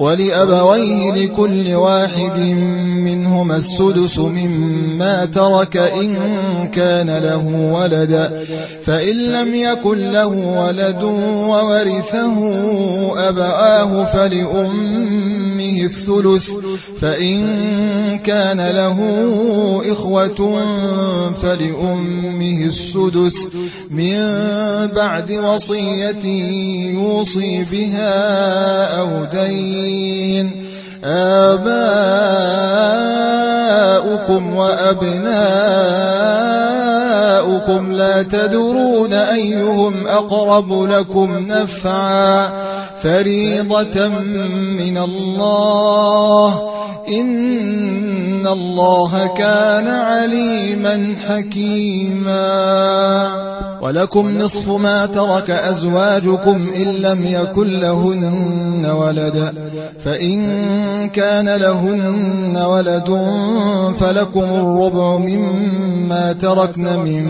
ولأبويه لكل واحد منهما السدس مما ترك إن كان له ولد فإن لم يكن له ولد وورثه أبآه فلأمه الثلث فإن كان له إخوة فلأمه السدس. من بعد وصية يوصي بها أو دين. آباؤكم وأبناؤكم شركاؤكم لا تدرون أيهم أقرب لكم نفعا. فريضة من الله. إن الله كان عليما حكيما. ولكم نصف ما ترك أزواجكم إن لم يكن لهن ولد. فإن كان لهن ولد فلكم الربع مما تركن من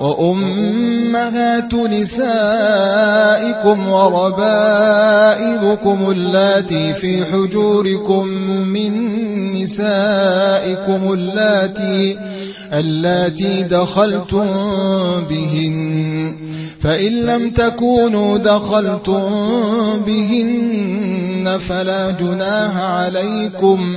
وأمهات نسائكم وربائبكم اللاتي في حجوركم من نسائكم اللاتي اللاتي دخلتم بهن. فإن لم تكونوا دخلتم بهن فلا جناح عليكم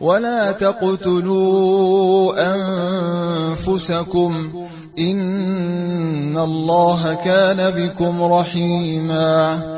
ولا تقتلوا أنفسكم إن الله كان بكم رحيما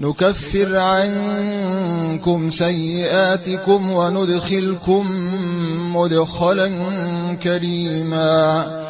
نكفر عنكم سيئاتكم وندخلكم مدخلا كريما.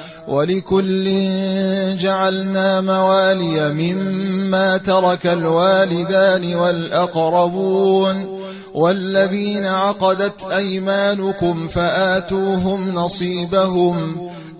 ولكل جعلنا موالي مما ترك الوالدان والأقربون والذين عقدت أيمانكم فآتوهم نصيبهم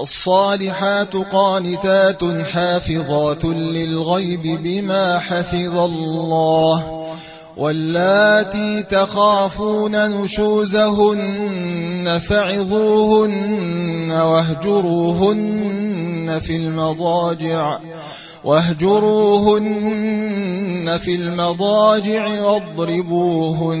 فالصالحات قانتات حافظات للغيب بما حفظ الله واللاتي تخافون نشوزهن فعظوهن واهجروهن في المضاجع واهجروهن في المضاجع واضربوهن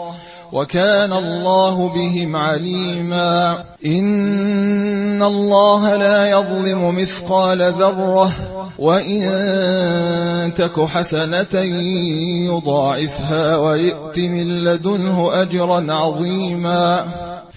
وكان الله بهم عليما. إن الله لا يظلم مثقال ذرة وإن تك حسنة يضاعفها ويؤت من لدنه أجرا عظيما.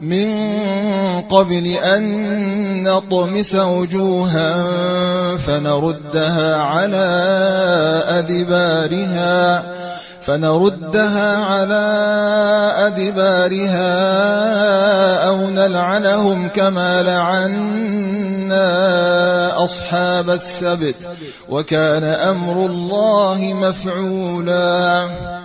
من قبل أن نطمس وجوها فنردها على أدبارها فنردها على أدبارها أو نلعنهم كما لعنا أصحاب السبت وكان أمر الله مفعولا.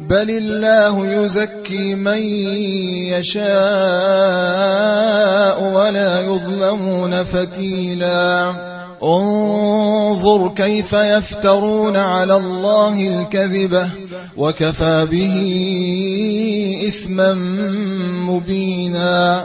بل الله يزكي من يشاء ولا يظلمون فتيلا انظر كيف يفترون على الله الكذبة وكفى به إثما مبينا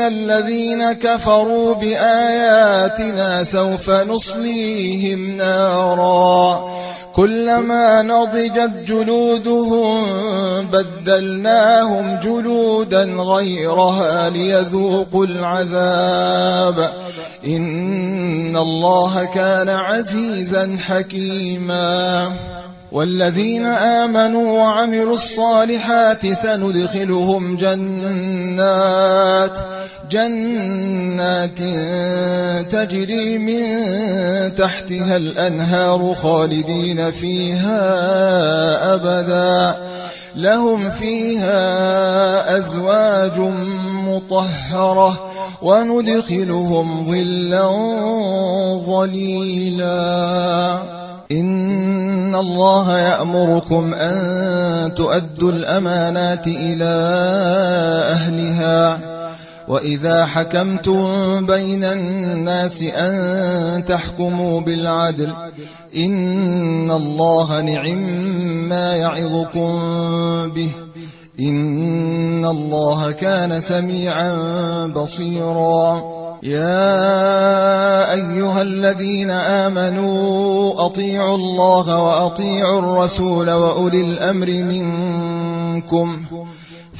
الذين كفروا بآياتنا سوف نصليهم نارا كلما نضجت جلودهم بدلناهم جلودا غيرها ليذوقوا العذاب إن الله كان عزيزا حكيما والذين آمنوا وعملوا الصالحات سندخلهم جنات جنات تجري من تحتها الأنهار خالدين فيها أبدا. لهم فيها أزواج مطهرة وندخلهم ظلا ظليلا. الله يأمركم أن تؤدوا الأمانات إلى أهلها. وإذا حكمتم بين الناس أن تحكموا بالعدل إن الله نعم ما يعظكم به إن الله كان سميعا بصيرا يا أيها الذين آمنوا أطيعوا الله وأطيعوا الرسول وأولي الأمر منكم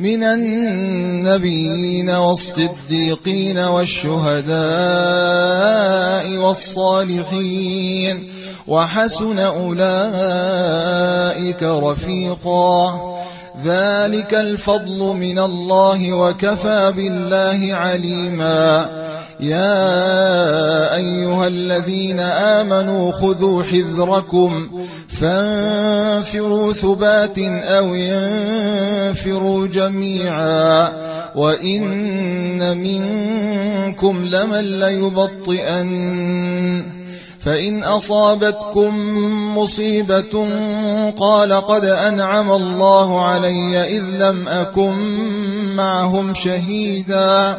من النبيين والصديقين والشهداء والصالحين وحسن أولئك رفيقا. ذلك الفضل من الله وكفى بالله عليما. يا أيها الذين آمنوا خذوا حذركم. فانفروا ثبات أو ينفروا جميعا وإن منكم لمن ليبطئن فإن أصابتكم مصيبة قال قد أنعم الله علي إذ لم أكن معهم شهيدا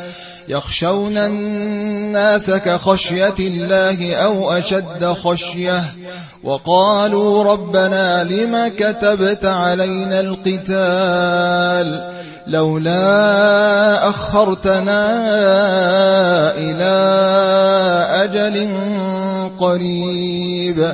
يخشون الناس كخشية الله أو أشد خشية وقالوا ربنا لم كتبت علينا القتال لولا أخرتنا إلى أجل قريب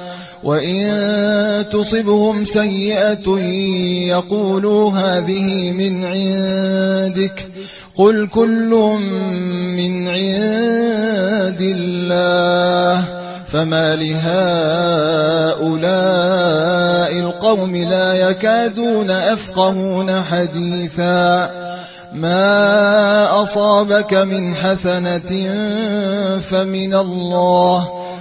وإن تصبهم سيئة يقولوا هذه من عندك قل كل من عند الله فما لهؤلاء القوم لا يكادون أفقهون حديثا ما أصابك من حسنة فمن الله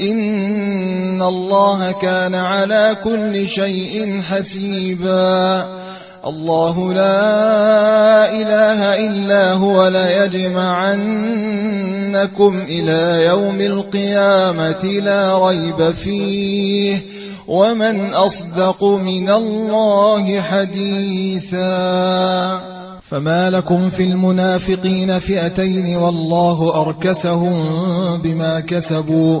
إن الله كان على كل شيء حسيبا. الله لا إله إلا هو ليجمعنكم إلى يوم القيامة لا ريب فيه ومن أصدق من الله حديثا. فما لكم في المنافقين فئتين والله أركسهم بما كسبوا.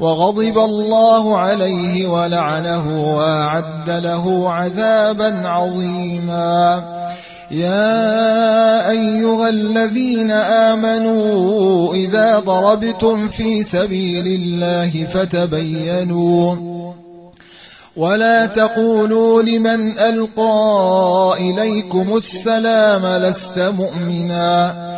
وغضب الله عليه ولعنه وأعد له عذابا عظيما. يا أيها الذين آمنوا إذا ضربتم في سبيل الله فتبينوا. ولا تقولوا لمن ألقى إليكم السلام لست مؤمنا.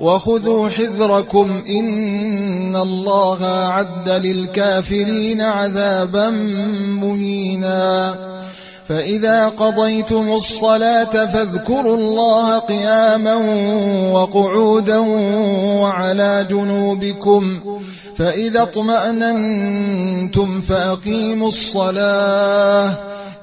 وخذوا حذركم إن الله عد للكافرين عذابا مهينا. فإذا قضيتم الصلاة فاذكروا الله قياما وقعودا وعلى جنوبكم. فإذا اطمأننتم فأقيموا الصلاة.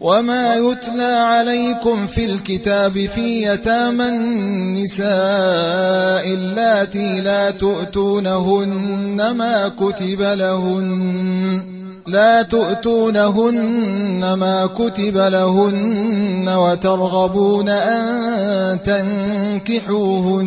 وما يتلى عليكم في الكتاب في يتامى النساء اللاتي لا تؤتونهن ما كتب لهن لا تؤتونهن ما كتب لهن وترغبون أن تنكحوهن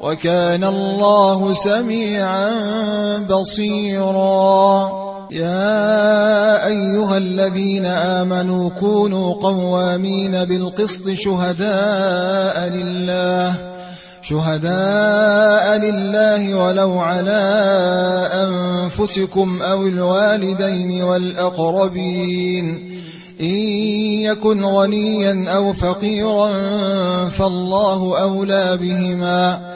وكان الله سميعا بصيرا. يا أيها الذين آمنوا كونوا قوامين بالقسط شهداء لله شهداء لله ولو على أنفسكم أو الوالدين والأقربين. إن يكن غنيا أو فقيرا فالله أولى بهما.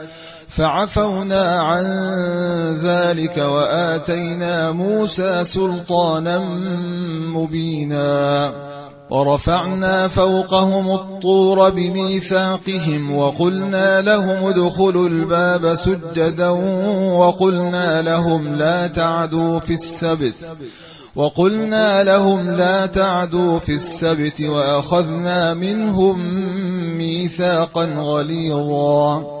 فعفونا عن ذلك وآتينا موسى سلطانا مبينا. ورفعنا فوقهم الطور بميثاقهم وقلنا لهم ادخلوا الباب سجدا وقلنا لهم لا تعدوا في السبت وقلنا لهم لا تعدوا في السبت وأخذنا منهم ميثاقا غليظا.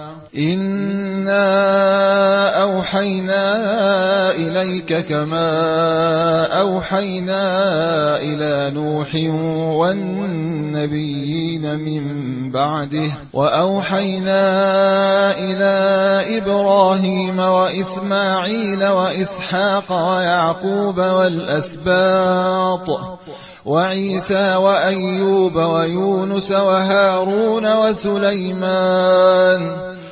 إنا أوحينا إليك كما أوحينا إلى نوح والنبيين من بعده وأوحينا إلى إبراهيم وإسماعيل وإسحاق ويعقوب والأسباط وعيسى وأيوب ويونس وهارون وسليمان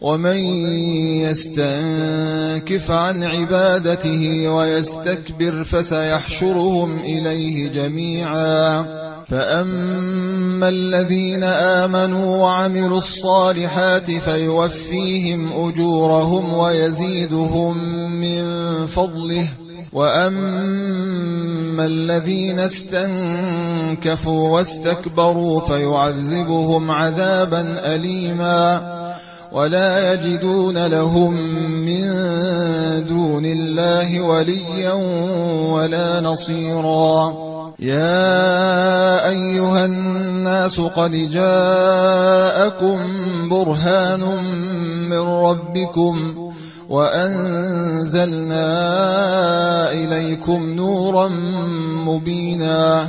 ومن يستنكف عن عبادته ويستكبر فسيحشرهم إليه جميعا. فأما الذين آمنوا وعملوا الصالحات فيوفيهم أجورهم ويزيدهم من فضله. وأما الذين استنكفوا واستكبروا فيعذبهم عذابا أليما. ولا يجدون لهم من دون الله وليا ولا نصيرا. يا أيها الناس قد جاءكم برهان من ربكم وأنزلنا إليكم نورا مبينا.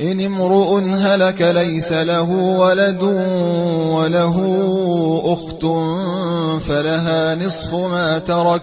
إن امرؤ هلك ليس له ولد وله أخت فلها نصف ما ترك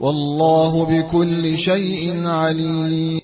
والله بكل شيء عليم.